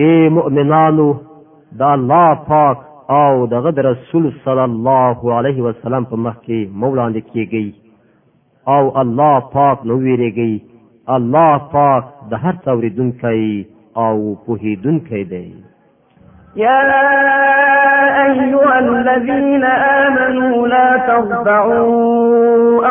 اے مؤمنانو دا الله پاک او دغه د رسول صلی الله علیه وسلم په مخ کې مولاند کیږي او الله پاک نو ویریږي الله پاک د هر څه اوریدونکی او پوهیدونکی دی یا ایها الذین آمنوا لا تخضعوا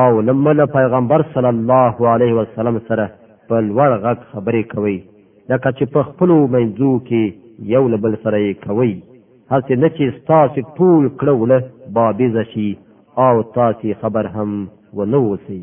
او لمه له پیغمبر صلی الله علیه وسلم سره په لوړ غږ خبرې کوي لکه چې په خپلو منځو کې یو له بل سره یې کوي هسې نه چې ستاسې ټول کړه وړه بابیزه شي او تاسې خبر هم ونه اوسئ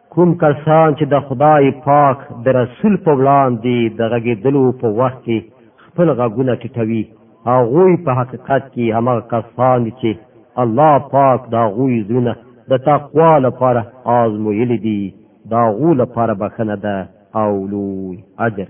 کوم کسان چې د خدای پاک د رسول په وړاندې د غږېدلو په وخت کې خپل غږونه ټیټوي هغوی په حقیقت کې همغه کسان دي چې الله پاک د هغوی زړونه د تقوا لپاره آزمویلي دي د هغو لپاره بخښنه ده او لوی اجر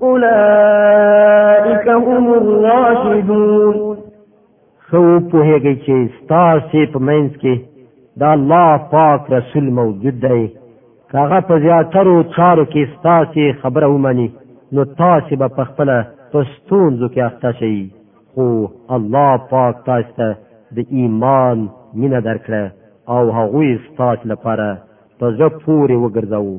اولئک هم الراشدون خو په هغه چې ستاسو په منځ کې دا الله پاک رسول موجود دی کاغه په زیاترو چارو کې ستاسو خبره ومني نو تاسو به په خپل پستونځو کې اخته شئ خو الله پاک تاسو ته د ایمان مینه درکړه او هغوی ستاسو لپاره په زړه پورې وګرځاوه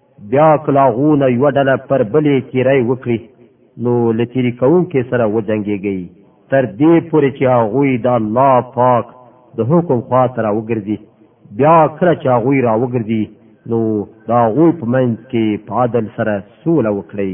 بیا کلاغونه یو ډله پر بلې تیری وکړي نو له تیری کوونکې سره وجنګېږئ تر دې پورې چې هغوی د الله پاک د حکم خوا ته راوګرځي بیا کله چې هغوی راوګرځي نو د هغوی په منځ کې په عدل سره سوله وکړئ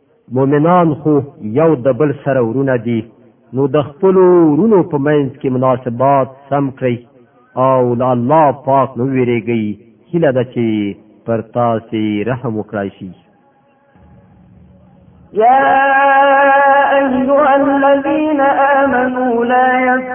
مؤمنان خو یو د بل سره ورونه دي نو د خپل ورونو په منځ کې مناسبات سم کړئ او له الله پاک نو ویریږئ هیله ده چې پر تاسو رحم وکړای شي يا أيها الذين آمنوا لا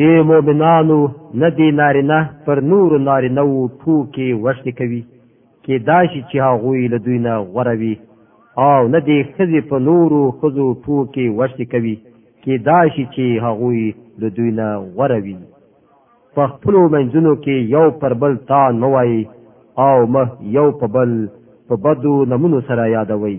ای مؤمنانو نه دی نارینه پر نورو نارینه وو ټوکې وښتې کوي کېدای شي چې هغوی له دوی نه غوره وي او نه دی ښځې په نورو ښځو ټوکې وښتې کوي کېدای شي چې هغوی له دوی نه غوره وي په خپلو منځونو کې یو پر بل تان مه وایي او مه یو په بل په بدو نمونو سره یادوي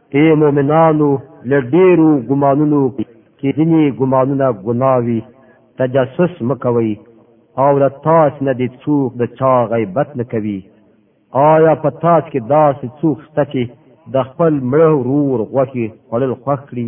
اے مؤمنانو له ډیرو ګمانونو کې ځینې ګمانونه ګناه وي تجسس مه کوئ او له تاسو نه دې څوک د چا غیبت نه کوي آیا په تاسو کې داسې څوک شته چې د خپل مړه ورور غوښې خوړل خوښ کړي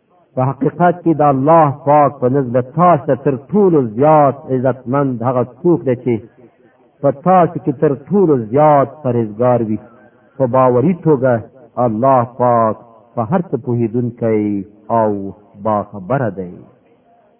په حقیقت کې د الله پاک په نزد تاسو تر ټولو زیات عزتمند هغه څوک دی چې په تاسو کې تر ټولو زیات پرهیزګار وي په باوري توګه الله پاک په هر څه پوهیدونکی او باخبره دی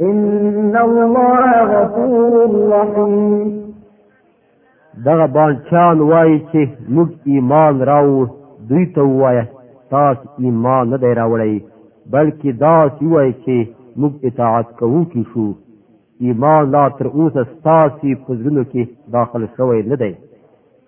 ان الله غفور رحیم دغه بانچان وایي چې موږ ایمان راوړو دوی ته وایه تاسو ایمان نه دی راوړی بلکې داسې وایي چې موږ اطاعت کوونکي شو ایمان لا تر اوسه ستاسې په زړونو کې داخل شوی نه دی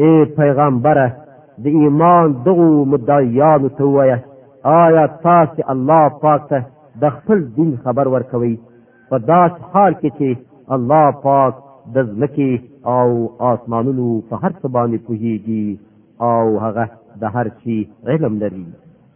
ای پیغمبره د ایمان دغو مدعیانو ته وایه آیا تاسو الله پاک ته د خپل دین خبر ورکوي په داس حال کې چې الله پاک د ځمکې او آسمانونو په هر څه باندې پوهیږي او هغه د هر شي علم لري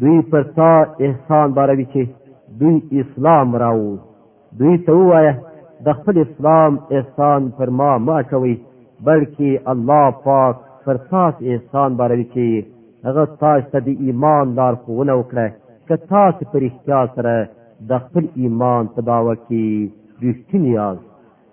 دوی پر تا احسان باروي چې دوی اسلام راو دوی ته ووایه د خپل اسلام احسان پر ما مه اچوي بلکې الله پاک پر تاسو احسان باروي چې هغه تاسو ته د ایمان لارښوونه وکړه که تاسو په رښتیا سره د خپل ایمان په دعوه کې رښتیني یاست